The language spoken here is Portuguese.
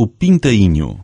o pintainho.